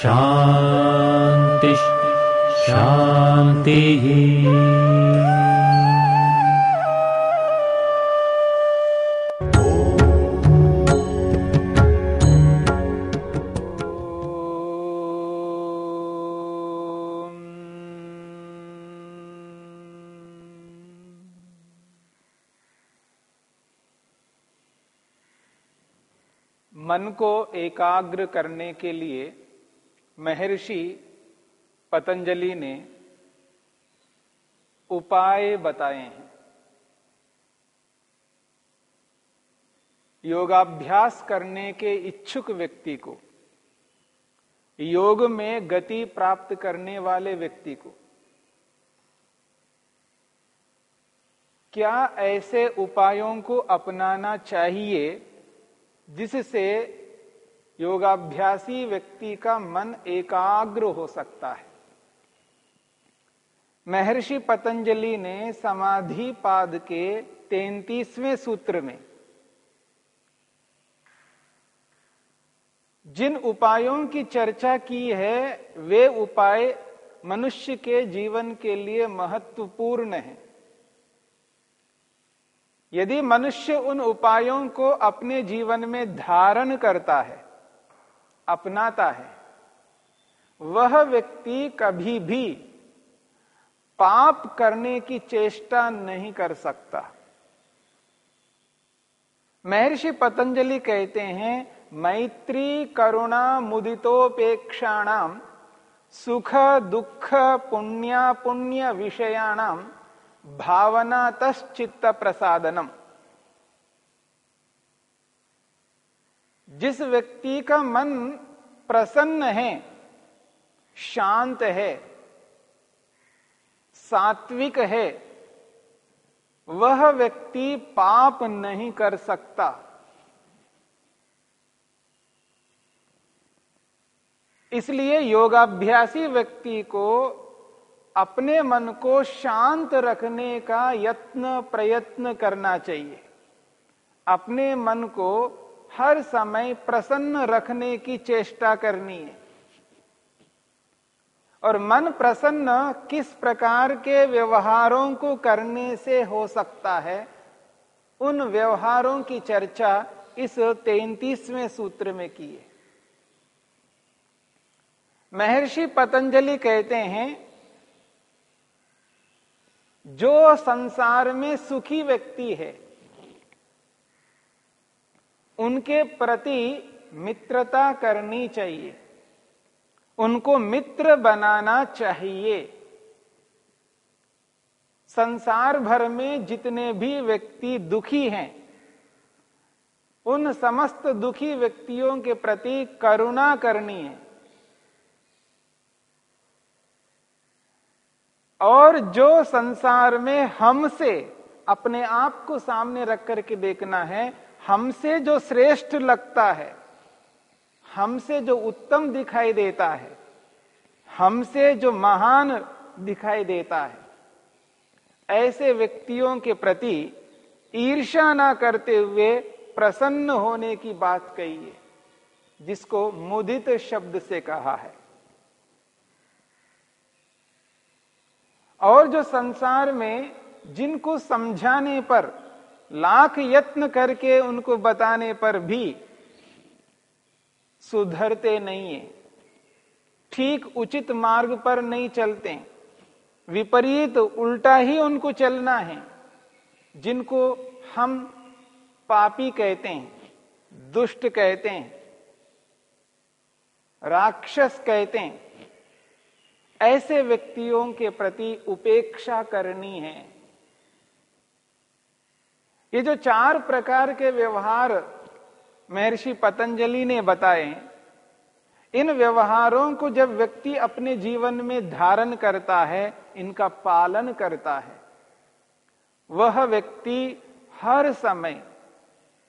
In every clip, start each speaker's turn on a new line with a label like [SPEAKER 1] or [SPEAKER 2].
[SPEAKER 1] शान्तिः शान्तिः
[SPEAKER 2] मन को एकाग्र करने के लिए महर्षि पतंजलि ने उपाय बताए हैं। योगाभ्यास करने के इच्छुक व्यक्ति को, योग में गति प्राप्त करने वाले व्यक्ति को, क्या ऐसे उपायों को अपनाना चाहिए जिससे योगाभ्यासी व्यक्ति का मन एकाग्र हो सकता है। महर्षि पतंजलि ने समाधि पाद के तैतीसवें सूत्र में जिन उपायों की चर्चा की है, वे उपाय मनुष्य के जीवन के लिए महत्वपूर्ण हैं। यदि मनुष्य उन उपायों को अपने जीवन में धारण करता है अपनाता है। वह व्यक्ति कभी भी पाप करने की चेष्टा नहीं कर सकता। महर्षि पतंजलि कहते हैं, मैत्री करुणा मुदितोपेक्षाणाम सुख दुख पुण्य पुण्य विषयाणाम भावना तश्चित्त प्रसादनम जिस व्यक्ति का मन प्रसन्न है, शांत है, सात्विक है, वह व्यक्ति पाप नहीं कर सकता। इसलिए योगाभ्यासी व्यक्ति को अपने मन को शांत रखने का यत्न प्रयत्न करना चाहिए। अपने मन को हर समय प्रसन्न रखने की चेष्टा करनी है। और मन प्रसन्न किस प्रकार के व्यवहारों को करने से हो सकता है, उन व्यवहारों की चर्चा इस तैतीसवें सूत्र में की है। महर्षि पतंजलि कहते हैं, जो संसार में सुखी व्यक्ति है उनके प्रति मित्रता करनी चाहिए। उनको मित्र बनाना चाहिए। संसार भर में जितने भी व्यक्ति दुखी हैं, उन समस्त दुखी व्यक्तियों के प्रति करुणा करनी है। और जो संसार में हमसे अपने आप को सामने रख करके देखना है हमसे जो श्रेष्ठ लगता है, हमसे जो उत्तम दिखाई देता है, हमसे जो महान दिखाई देता है, ऐसे व्यक्तियों के प्रति ईर्षा ना करते हुए प्रसन्न होने की बात कही है, जिसको मुदित शब्द से कहा है। और जो संसार में जिनको समझाने पर लाख यत्न करके उनको बताने पर भी सुधरते नहीं है। ठीक उचित मार्ग पर नहीं चलते विपरीत उल्टा ही उनको चलना है। जिनको हम पापी कहते हैं, दुष्ट कहते हैं, राक्षस कहते हैं, ऐसे व्यक्तियों के प्रति उपेक्षा करनी है। ये जो चार प्रकार के व्यवहार महर्षि पतंजलि ने बताए, इन व्यवहारों को जब व्यक्ति अपने जीवन में धारण करता है, इनका पालन करता है। वह व्यक्ति हर समय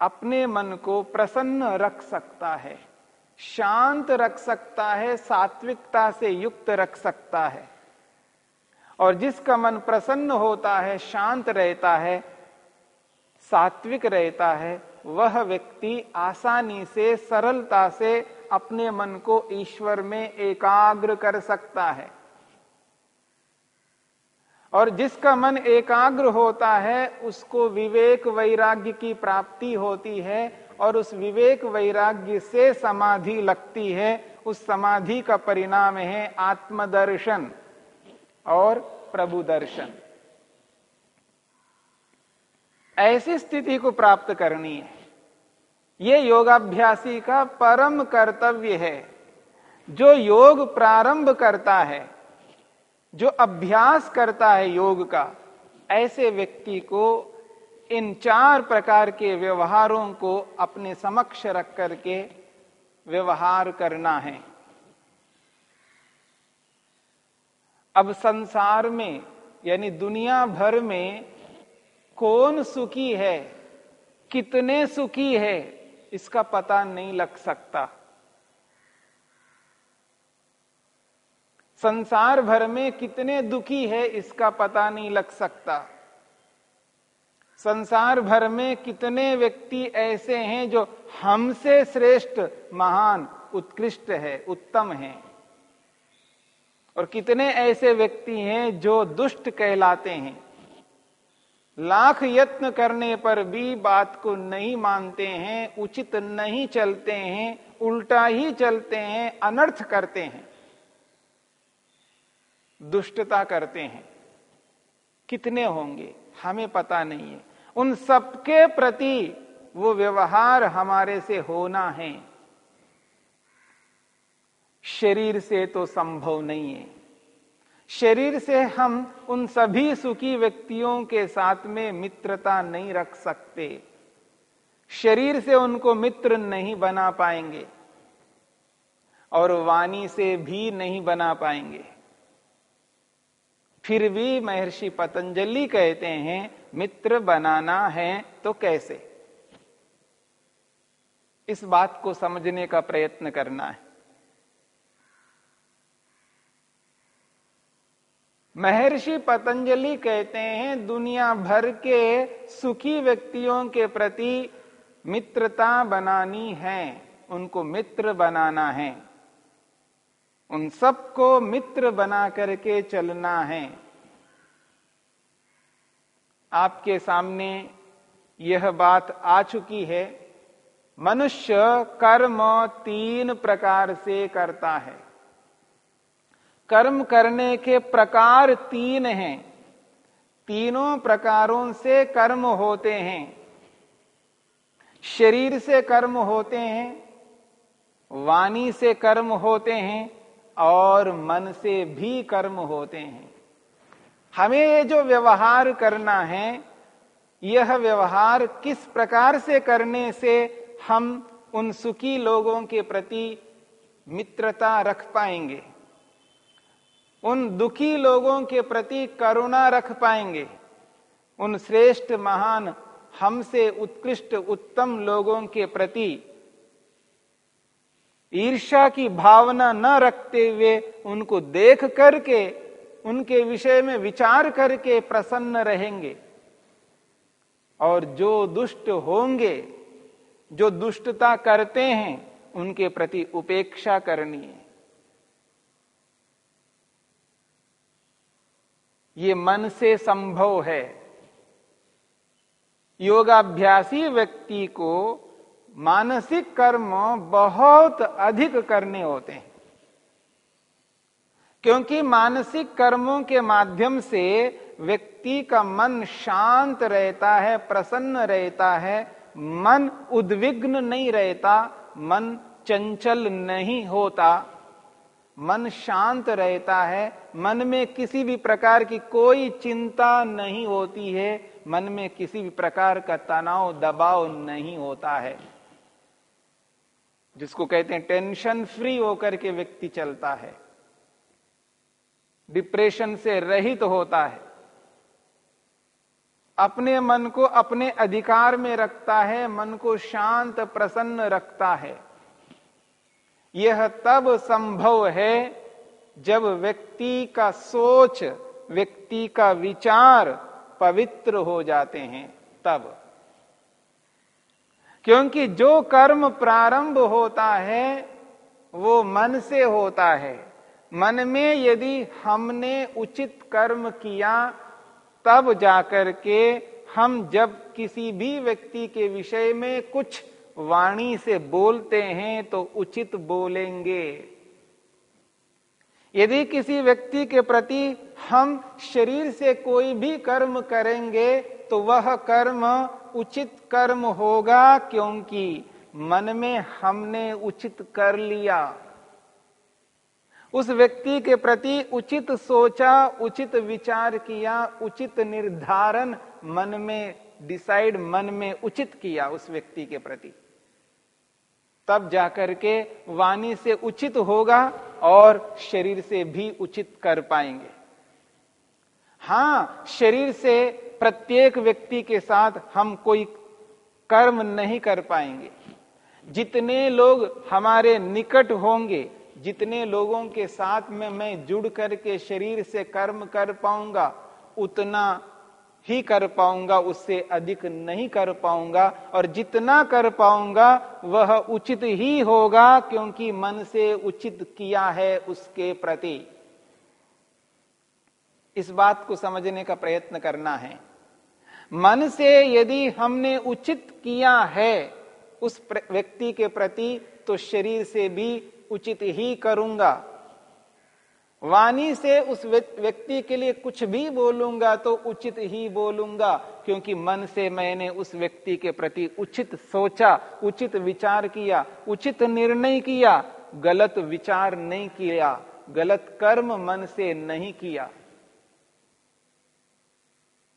[SPEAKER 2] अपने मन को प्रसन्न रख सकता है, शांत रख सकता है, सात्विकता से युक्त रख सकता है। और जिसका मन प्रसन्न होता है, शांत रहता है सात्विक रहता है, वह व्यक्ति आसानी से, सरलता से अपने मन को ईश्वर में एकाग्र कर सकता है। और जिसका मन एकाग्र होता है, उसको विवेक वैराग्य की प्राप्ति होती है और उस विवेक वैराग्य से समाधि लगती है। उस समाधि का परिणाम है आत्मदर्शन और प्रभु दर्शन ऐसी स्थिति को प्राप्त करनी है। ये योगाभ्यासी का परम कर्तव्य है। जो योग प्रारंभ करता है, जो अभ्यास करता है योग का, ऐसे व्यक्ति को इन चार प्रकार के व्यवहारों को अपने समक्ष रख करके व्यवहार करना है। अब संसार में, यानी दुनिया भर में कौन सुखी है? कितने सुखी है? इसका पता नहीं लग सकता। संसार भर में कितने दुखी है, इसका पता नहीं लग सकता। संसार भर में कितने व्यक्ति ऐसे हैं जो हमसे श्रेष्ठ, महान, उत्कृष्ट है, उत्तम है। और कितने ऐसे व्यक्ति हैं जो दुष्ट कहलाते हैं। लाख यत्न करने पर भी बात को नहीं मानते हैं, उचित नहीं चलते हैं, उल्टा ही चलते हैं, अनर्थ करते हैं। दुष्टता करते हैं। कितने होंगे? हमें पता नहीं है। उन सबके प्रति वो व्यवहार हमारे से होना है। शरीर से तो संभव नहीं है। शरीर से हम उन सभी सुखी व्यक्तियों के साथ में मित्रता नहीं रख सकते। शरीर से उनको मित्र नहीं बना पाएँगे और वाणी से भी नहीं बना पाएँगे। फिर भी महर्षि पतंजलि कहते हैं, मित्र बनाना है तो कैसे? इस बात को समझने का प्रयत्न करना है। महर्षि पतंजलि कहते हैं, दुनिया भर के सुखी व्यक्तियों के प्रति मित्रता बनानी है, उनको मित्र बनाना है। उन सबको मित्र बना करके चलना है। आपके सामने यह बात आ चुकी है, मनुष्य कर्म तीन प्रकार से करता है। कर्म करने के प्रकार तीन हैं। तीनों प्रकारों से कर्म होते हैं। शरीर से कर्म होते हैं, वाणी से कर्म होते हैं और मन से भी कर्म होते हैं। हमें ये जो व्यवहार करना है, यह व्यवहार किस प्रकार से करने से हम उन सुखी लोगों के प्रति मित्रता रख पाएँगे? उन दुखी लोगों के प्रति करुणा रख पाएँगे। उन श्रेष्ठ महान, हमसे उत्कृष्ट, उत्तम लोगों के प्रति ईर्षा की भावना न रखते हुए उनको देख करके, उनके विषय में विचार करके प्रसन्न रहेंगे। और जो दुष्ट होंगे, जो दुष्टता करते हैं, उनके प्रति उपेक्षा करनी है। ये मन से संभव है। योगाभ्यासी व्यक्ति को मानसिक कर्म बहुत अधिक करने होते हैं। क्योंकि मानसिक कर्मों के माध्यम से व्यक्ति का मन शांत रहता है, प्रसन्न रहता है, मन उद्विग्न नहीं रहता, मन चंचल नहीं होता। मन शांत रहता है, मन में किसी भी प्रकार की कोई चिंता नहीं होती है, मन में किसी भी प्रकार का तनाव, दबाव नहीं होता है। जिसको कहते हैं टेंशन फ्री होकर के व्यक्ति चलता है। डिप्रेशन से रहित तो होता है। अपने मन को अपने अधिकार में रखता है, मन को शांत, प्रसन्न रखता है। यह तब संभव है जब व्यक्ति का सोच, व्यक्ति का विचार पवित्र हो जाते हैं, तब। क्योंकि जो कर्म प्रारंभ होता है, वो मन से होता है। मन में यदि हमने उचित कर्म किया, तब जाकर के हम जब किसी भी व्यक्ति के विषय में कुछ वाणी से बोलते हैं तो उचित बोलेंगे। यदि किसी व्यक्ति के प्रति हम शरीर से कोई भी कर्म करेंगे तो वह कर्म उचित कर्म होगा, क्योंकि मन में हमने उचित कर लिया। उस व्यक्ति के प्रति उचित सोचा, उचित विचार किया, उचित निर्धारण मन में डिसाइड मन में उचित किया उस व्यक्ति के प्रति। तब जाकर के वाणी से उचित होगा और शरीर से भी उचित कर पाएँगे। हाँ, शरीर से प्रत्येक व्यक्ति के साथ हम कोई कर्म नहीं कर पाएँगे। जितने लोग हमारे निकट होंगे, जितने लोगों के साथ में मैं जुड़ करके शरीर से कर्म कर पाऊँगा, उतना ही कर पाऊँगा, उससे अधिक नहीं कर पाऊँगा। और जितना कर पाऊँगा, वह उचित ही होगा, क्योंकि मन से उचित किया है उसके प्रति। इस बात को समझने का प्रयत्न करना है। मन से यदि हमने उचित किया है उस व्यक्ति के प्रति तो शरीर से भी उचित ही करूँगा। वाणी से उस व्यक्ति के लिए कुछ भी बोलूँगा तो उचित ही बोलूँगा, क्योंकि मन से मैंने उस व्यक्ति के प्रति उचित सोचा, उचित विचार किया, उचित निर्णय किया, गलत विचार नहीं किया, गलत कर्म मन से नहीं किया।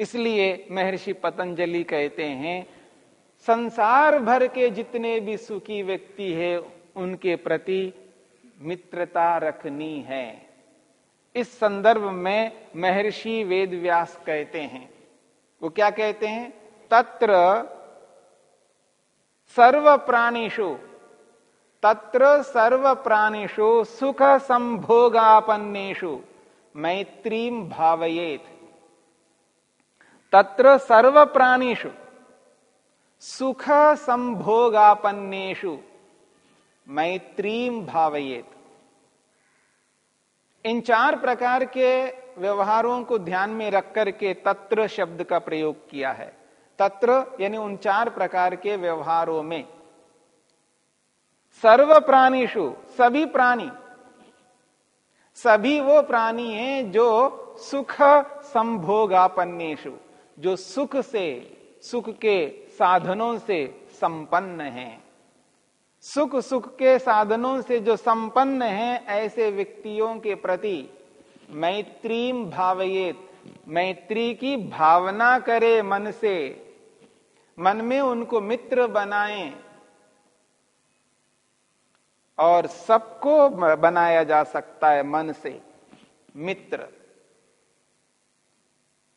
[SPEAKER 2] इसलिए महर्षि पतंजलि कहते हैं, संसार भर के जितने भी सुखी व्यक्ति है, उनके प्रति मित्रता रखनी है। इस संदर्भ में महर्षि वेद व्यास कहते हैं। वो क्या कहते हैं? तत्र सर्व प्राणीषु तत्र सर्व प्राणीषु सुख संभोगापन्नेषु मैत्रीम भावयेत। तत्र सर्व प्राणीषु सुख संभोगापन्नेषु मैत्रीम भावयेत। इन चार प्रकार के व्यवहारों को ध्यान में रख करके तत्र शब्द का प्रयोग किया है। तत्र यानी उन चार प्रकार के व्यवहारों में। सर्व प्राणीशु सभी प्राणी। सभी वो प्राणी हैं जो सुख संभोगापन्नेशु जो सुख से, सुख के साधनों से संपन्न हैं। सुख सुख के साधनों से जो संपन्न हैं, ऐसे व्यक्तियों के प्रति मैत्रीम भावयेत, मैत्री की भावना करे मन से, मन में उनको मित्र बनाएँ और सबको बनाया जा सकता है मन से मित्र।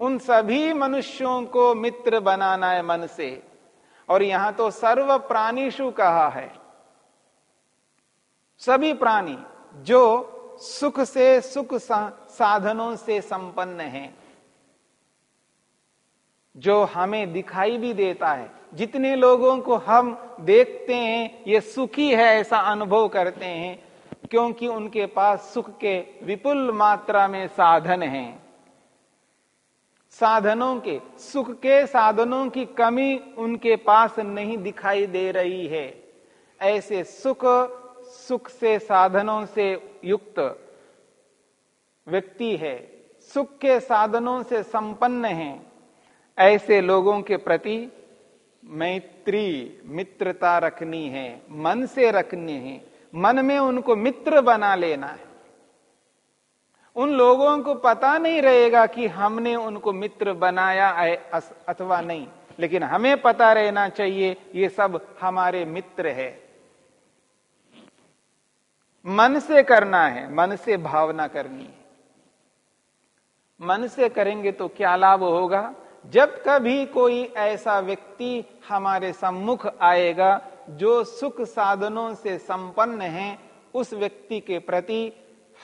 [SPEAKER 2] उन सभी मनुष्यों को मित्र बनाना है मन से। और यहाँ तो सर्व प्राणीशु कहा है। सभी प्राणी जो सुख से सुख साधनों से संपन्न हैं, जो हमें दिखाई भी देता है। जितने लोगों को हम देखते हैं, ये सुखी है ऐसा अनुभव करते हैं, क्योंकि उनके पास सुख के विपुल मात्रा में साधन हैं। साधनों के, सुख के साधनों की कमी उनके पास नहीं दिखाई दे रही है। ऐसे सुख सुख से, साधनों से युक्त व्यक्ति है। सुख के, साधनों से संपन्न है। ऐसे लोगों के प्रति मैत्री, मित्रता रखनी है, मन से रखनी है। मन में उनको मित्र बना लेना है। उन लोगों को पता नहीं रहेगा कि हमने उनको मित्र बनाया अथवा नहीं। लेकिन हमें पता रहना चाहिए, ये सब हमारे मित्र है। मन से करना है, मन से भावना करनी है। मन से करेंगे तो क्या लाभ होगा? जब कभी कोई ऐसा व्यक्ति हमारे सम्मुख आएगा जो सुख साधनों से संपन्न है, उस व्यक्ति के प्रति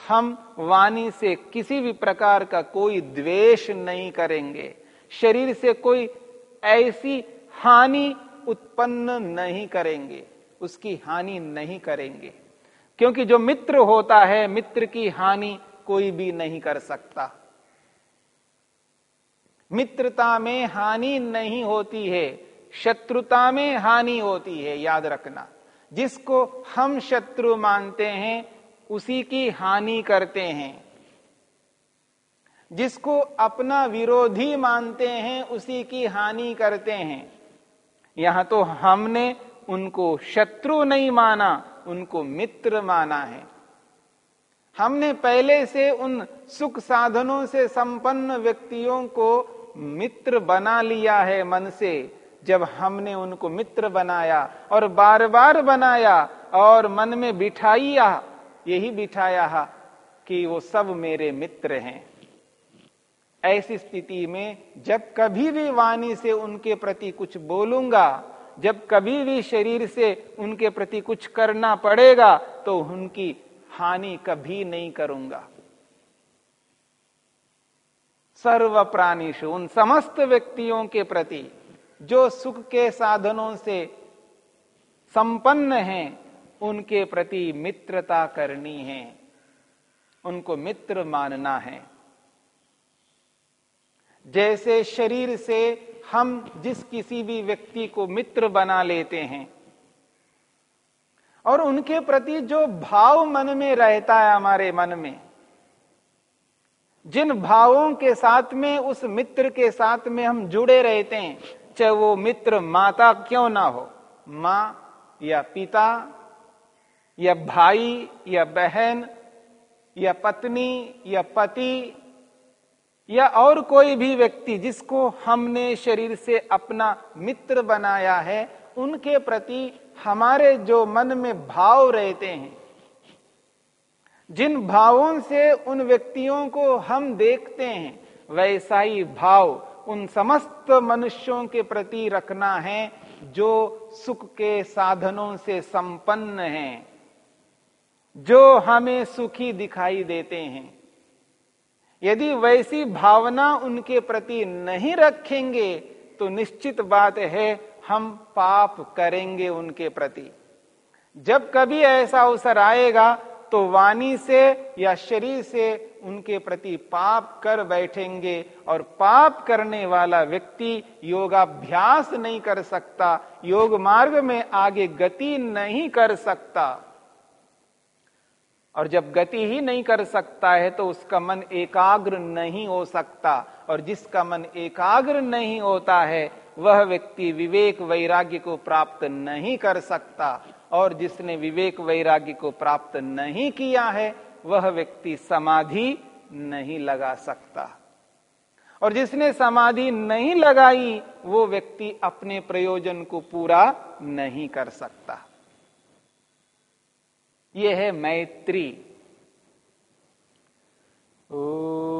[SPEAKER 2] हम वाणी से किसी भी प्रकार का कोई द्वेष नहीं करेंगे। शरीर से कोई ऐसी हानि उत्पन्न नहीं करेंगे, उसकी हानि नहीं करेंगे। क्योंकि जो मित्र होता है, मित्र की हानि कोई भी नहीं कर सकता। मित्रता में हानि नहीं होती है, शत्रुता में हानि होती है, याद रखना। जिसको हम शत्रु मानते हैं, उसी की हानि करते हैं। जिसको अपना विरोधी मानते हैं, उसी की हानि करते हैं। यहाँ तो हमने उनको शत्रु नहीं माना उनको मित्र माना है। हमने पहले से उन सुख साधनों से संपन्न व्यक्तियों को मित्र बना लिया है मन से, जब हमने उनको मित्र बनाया और बार बार बनाया और मन में बिठाइया, यही बिठाया कि वो सब मेरे मित्र हैं। ऐसी स्थिति में जब कभी भी वाणी से उनके प्रति कुछ बोलूँगा जब कभी भी शरीर से उनके प्रति कुछ करना पड़ेगा तो उनकी हानि कभी नहीं करूँगा। सर्व प्राणीशु, उन समस्त व्यक्तियों के प्रति जो सुख के साधनों से संपन्न हैं, उनके प्रति मित्रता करनी है। उनको मित्र मानना है। जैसे शरीर से हम जिस किसी भी व्यक्ति को मित्र बना लेते हैं और उनके प्रति जो भाव मन में रहता है हमारे मन में, जिन भावों के साथ में, उस मित्र के साथ में हम जुड़े रहते हैं, चाहे वो मित्र माता क्यों ना हो, माँ या पिता, या भाई या बहन, या पत्नी या पति या और कोई भी व्यक्ति जिसको हमने शरीर से अपना मित्र बनाया है, उनके प्रति हमारे जो मन में भाव रहते हैं, जिन भावों से उन व्यक्तियों को हम देखते हैं वैसा ही भाव उन समस्त मनुष्यों के प्रति रखना है, जो सुख के साधनों से संपन्न हैं, जो हमें सुखी दिखाई देते हैं। यदि वैसी भावना उनके प्रति नहीं रखेंगे तो निश्चित बात है, हम पाप करेंगे उनके प्रति। जब कभी ऐसा अवसर आएगा तो वाणी से या शरीर से उनके प्रति पाप कर बैठेंगे और पाप करने वाला व्यक्ति योगाभ्यास नहीं कर सकता, योग मार्ग में आगे गति नहीं कर सकता। और जब गति ही नहीं कर सकता है तो उसका मन एकाग्र नहीं हो सकता। और जिसका मन एकाग्र नहीं होता है, वह व्यक्ति विवेक वैराग्य को प्राप्त नहीं कर सकता। और जिसने विवेक वैराग्य को प्राप्त नहीं किया है, वह व्यक्ति समाधि नहीं लगा सकता। और जिसने समाधि नहीं लगाई, वो व्यक्ति अपने प्रयोजन को पूरा नहीं कर सकता। यह है मैत्री। ओ